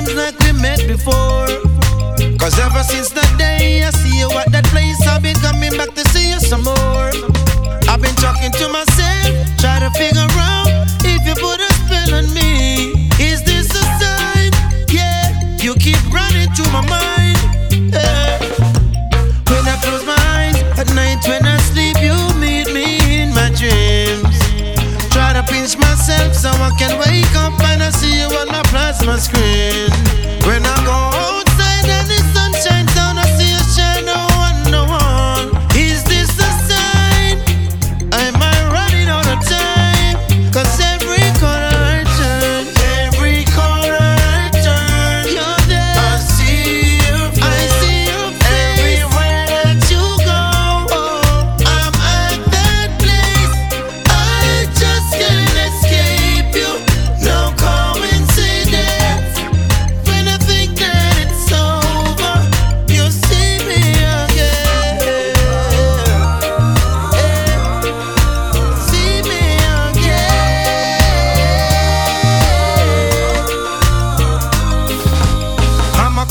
seems like we met before. Cause ever since that day I see you at that place, I've been coming back to see you some more. I've been talking to myself, try to figure out if you put a spell on me. Is this a sign? Yeah, you keep running through my mind. Yeah. When I close my eyes at night, when I sleep, you meet me in my dreams. Try to pinch myself so I can wake up and I see you plasma screen.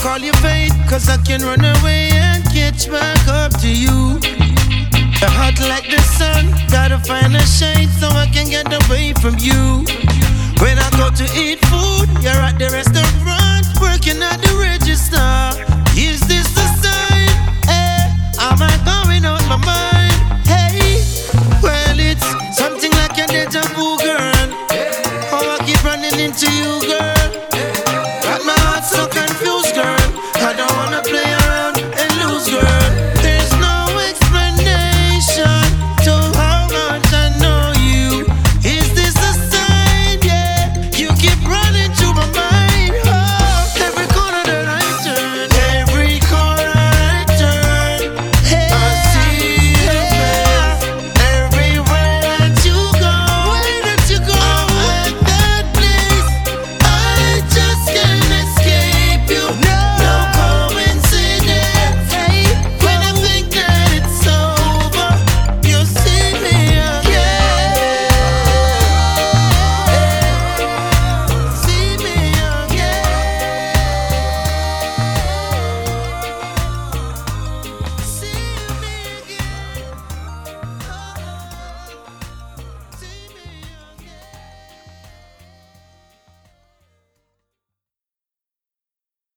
call your faith cause I can run away and catch back up to you. You're hot like the sun, gotta find a shade so I can get away from you. When I go to eat food, you're at the restaurant, working at the register. Is this the sign? Hey, am I going out my mind? Hey, well, it's something like a deja vu, girl. Oh, I keep running into you, girl.